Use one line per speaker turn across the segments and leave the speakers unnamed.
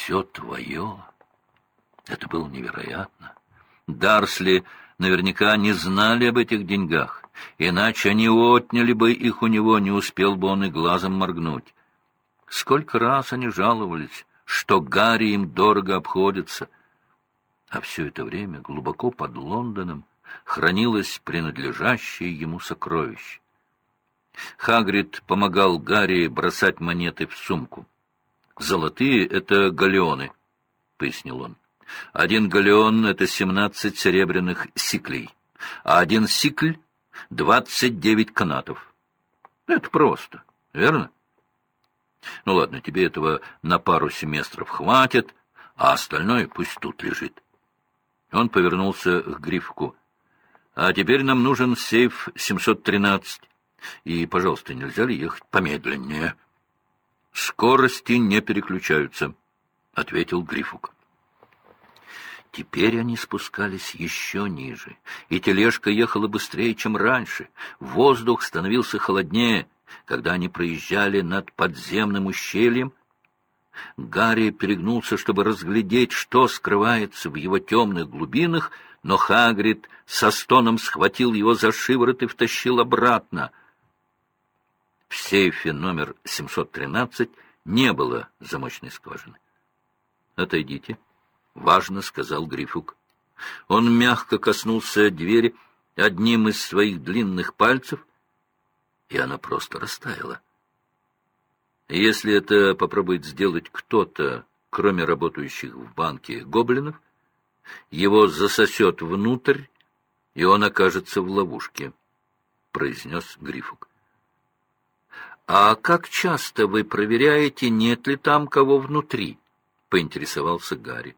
все твое. Это было невероятно. Дарсли наверняка не знали об этих деньгах, иначе они отняли бы их у него, не успел бы он и глазом моргнуть. Сколько раз они жаловались, что Гарри им дорого обходится. А все это время глубоко под Лондоном хранилось принадлежащее ему сокровище. Хагрид помогал Гарри бросать монеты в сумку. «Золотые — это галеоны», — пояснил он. «Один галеон — это семнадцать серебряных сиклей, а один сикль — двадцать девять канатов. Это просто, верно?» Ну ладно, тебе этого на пару семестров хватит, а остальное пусть тут лежит. Он повернулся к Грифку. А теперь нам нужен сейф 713. И, пожалуйста, нельзя ли ехать помедленнее? Скорости не переключаются, — ответил Грифук. Теперь они спускались еще ниже, и тележка ехала быстрее, чем раньше. Воздух становился холоднее — когда они проезжали над подземным ущельем, Гарри перегнулся, чтобы разглядеть, что скрывается в его темных глубинах, но Хагрид со стоном схватил его за шиворот и втащил обратно. В сейфе номер 713 не было замочной скважины. «Отойдите», — важно сказал Грифук. Он мягко коснулся двери одним из своих длинных пальцев, и она просто растаяла. Если это попробует сделать кто-то, кроме работающих в банке гоблинов, его засосет внутрь, и он окажется в ловушке, — произнес Грифук. — А как часто вы проверяете, нет ли там кого внутри? — поинтересовался Гарри.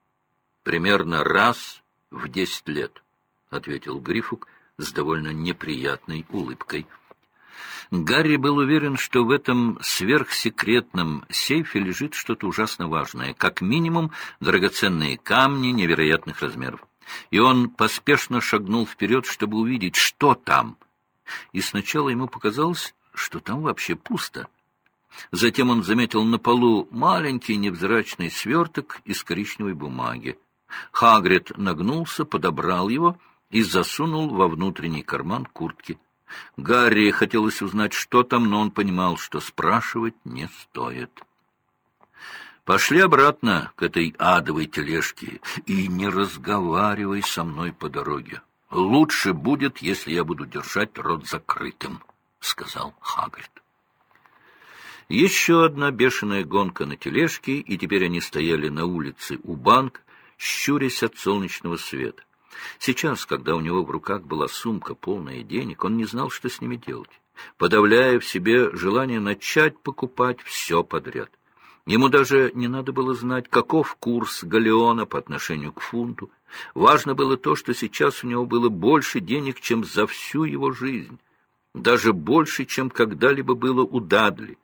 — Примерно раз в десять лет, — ответил Грифук с довольно неприятной улыбкой. — Гарри был уверен, что в этом сверхсекретном сейфе лежит что-то ужасно важное, как минимум драгоценные камни невероятных размеров. И он поспешно шагнул вперед, чтобы увидеть, что там. И сначала ему показалось, что там вообще пусто. Затем он заметил на полу маленький невзрачный сверток из коричневой бумаги. Хагрид нагнулся, подобрал его и засунул во внутренний карман куртки. Гарри хотелось узнать, что там, но он понимал, что спрашивать не стоит. «Пошли обратно к этой адовой тележке и не разговаривай со мной по дороге. Лучше будет, если я буду держать рот закрытым», — сказал Хагрид. Еще одна бешеная гонка на тележке, и теперь они стояли на улице у банк, щурясь от солнечного света. Сейчас, когда у него в руках была сумка, полная денег, он не знал, что с ними делать, подавляя в себе желание начать покупать все подряд. Ему даже не надо было знать, каков курс галеона по отношению к фунту. Важно было то, что сейчас у него было больше денег, чем за всю его жизнь, даже больше, чем когда-либо было у Дадли.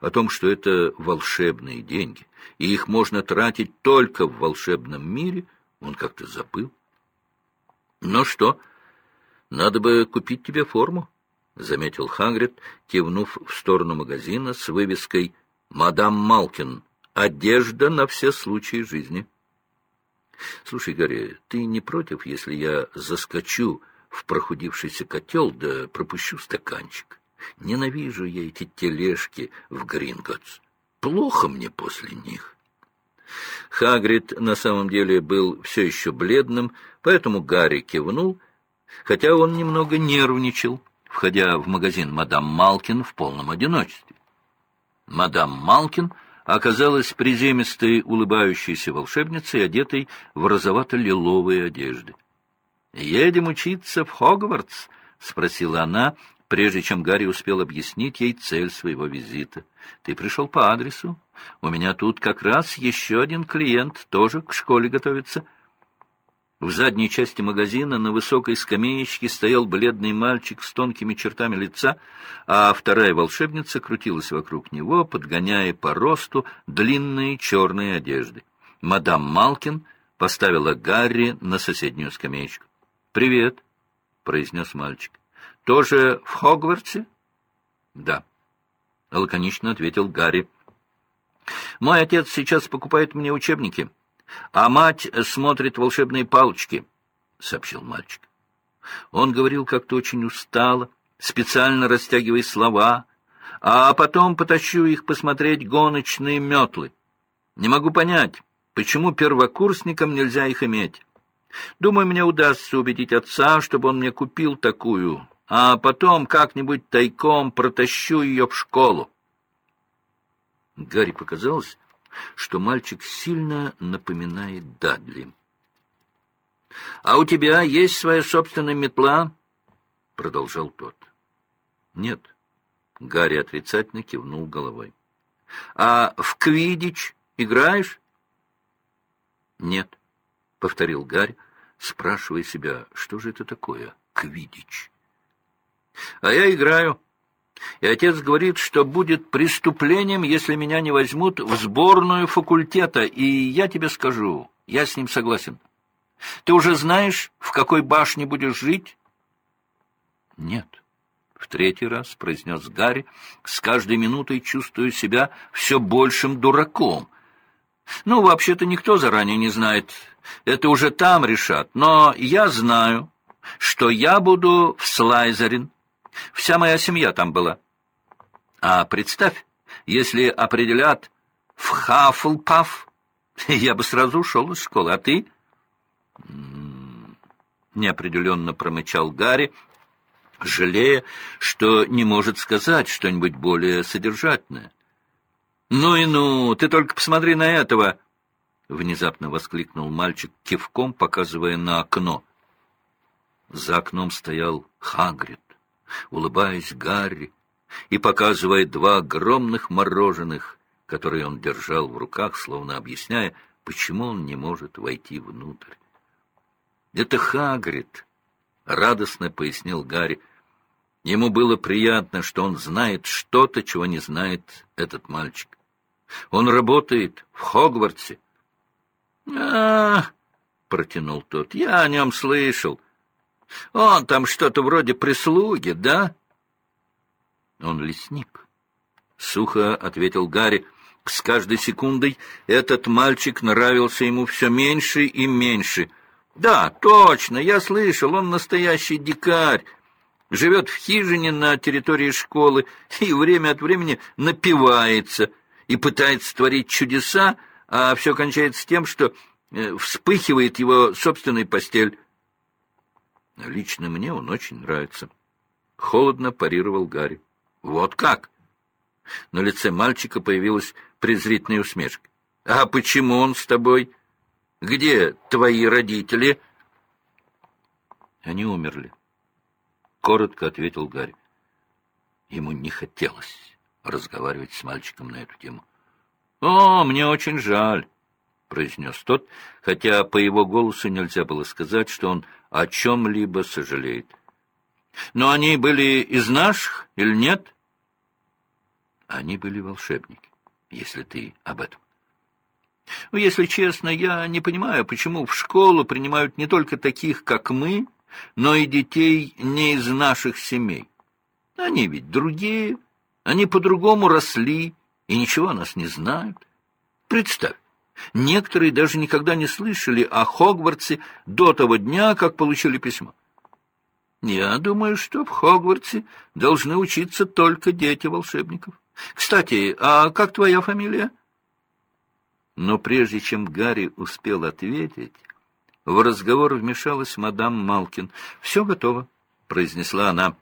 О том, что это волшебные деньги, и их можно тратить только в волшебном мире, он как-то забыл. «Ну что, надо бы купить тебе форму», — заметил Хагрид, кивнув в сторону магазина с вывеской «Мадам Малкин. Одежда на все случаи жизни». «Слушай, Гарри, ты не против, если я заскочу в прохудившийся котел да пропущу стаканчик? Ненавижу я эти тележки в Гринготс. Плохо мне после них». Хагрид на самом деле был все еще бледным, поэтому Гарри кивнул, хотя он немного нервничал, входя в магазин «Мадам Малкин» в полном одиночестве. Мадам Малкин оказалась приземистой, улыбающейся волшебницей, одетой в розовато-лиловые одежды. «Едем учиться в Хогвартс?» — спросила она, прежде чем Гарри успел объяснить ей цель своего визита. «Ты пришел по адресу. У меня тут как раз еще один клиент, тоже к школе готовится». В задней части магазина на высокой скамеечке стоял бледный мальчик с тонкими чертами лица, а вторая волшебница крутилась вокруг него, подгоняя по росту длинные черные одежды. Мадам Малкин поставила Гарри на соседнюю скамеечку. «Привет», — произнес мальчик. Тоже в Хогвартсе? Да, лаконично ответил Гарри. Мой отец сейчас покупает мне учебники, а мать смотрит волшебные палочки, — сообщил мальчик. Он говорил как-то очень устало, специально растягивая слова, а потом потащу их посмотреть гоночные метлы. Не могу понять, почему первокурсникам нельзя их иметь. Думаю, мне удастся убедить отца, чтобы он мне купил такую, а потом как-нибудь тайком протащу ее в школу. Гарри показалось, что мальчик сильно напоминает Дадли. — А у тебя есть своя собственная метла? — продолжал тот. — Нет. Гарри отрицательно кивнул головой. — А в квидич играешь? — Нет, — повторил Гарри, спрашивая себя, что же это такое квидич. — А я играю. И отец говорит, что будет преступлением, если меня не возьмут в сборную факультета, и я тебе скажу, я с ним согласен. Ты уже знаешь, в какой башне будешь жить? — Нет, — в третий раз произнес Гарри, с каждой минутой чувствуя себя все большим дураком. — Ну, вообще-то никто заранее не знает. Это уже там решат. Но я знаю, что я буду в Слайзерин. Вся моя семья там была. А представь, если определят в Хафлпаф, я бы сразу ушел из школы. А ты? Неопределенно промычал Гарри, жалея, что не может сказать что-нибудь более содержательное. «Ну и ну, ты только посмотри на этого!» — внезапно воскликнул мальчик, кивком показывая на окно. За окном стоял Хагрид улыбаясь Гарри и показывая два огромных мороженых, которые он держал в руках, словно объясняя, почему он не может войти внутрь. «Это Хагрид», — радостно пояснил Гарри. Ему было приятно, что он знает что-то, чего не знает этот мальчик. Он работает в Хогвартсе. а, протянул тот, — я о нем слышал. Он там что-то вроде прислуги, да? Он лесник. Сухо ответил Гарри. С каждой секундой этот мальчик нравился ему все меньше и меньше. Да, точно, я слышал, он настоящий дикарь. Живет в хижине на территории школы и время от времени напивается и пытается творить чудеса, а все кончается тем, что э, вспыхивает его собственная постель. Лично мне он очень нравится. Холодно парировал Гарри. Вот как? На лице мальчика появилась презрительная усмешка. А почему он с тобой? Где твои родители? Они умерли. Коротко ответил Гарри. Ему не хотелось разговаривать с мальчиком на эту тему. «О, мне очень жаль», — произнес тот, хотя по его голосу нельзя было сказать, что он о чем-либо сожалеет. Но они были из наших или нет? Они были волшебники, если ты об этом. Ну, если честно, я не понимаю, почему в школу принимают не только таких, как мы, но и детей не из наших семей. Они ведь другие, они по-другому росли и ничего о нас не знают. Представь, Некоторые даже никогда не слышали о Хогвартсе до того дня, как получили письмо. Я думаю, что в Хогвартсе должны учиться только дети волшебников. Кстати, а как твоя фамилия? Но прежде чем Гарри успел ответить, в разговор вмешалась мадам Малкин. «Все готово», — произнесла она.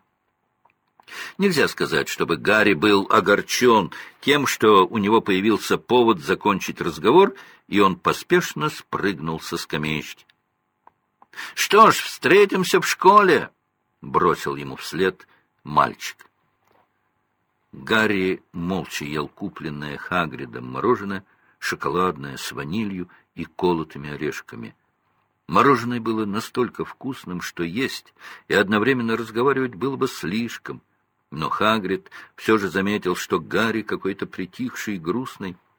Нельзя сказать, чтобы Гарри был огорчен тем, что у него появился повод закончить разговор, и он поспешно спрыгнул со скамеечки. — Что ж, встретимся в школе! — бросил ему вслед мальчик. Гарри молча ел купленное Хагридом мороженое, шоколадное с ванилью и колотыми орешками. Мороженое было настолько вкусным, что есть и одновременно разговаривать было бы слишком — но Хагрид все же заметил, что Гарри какой-то притихший и грустный —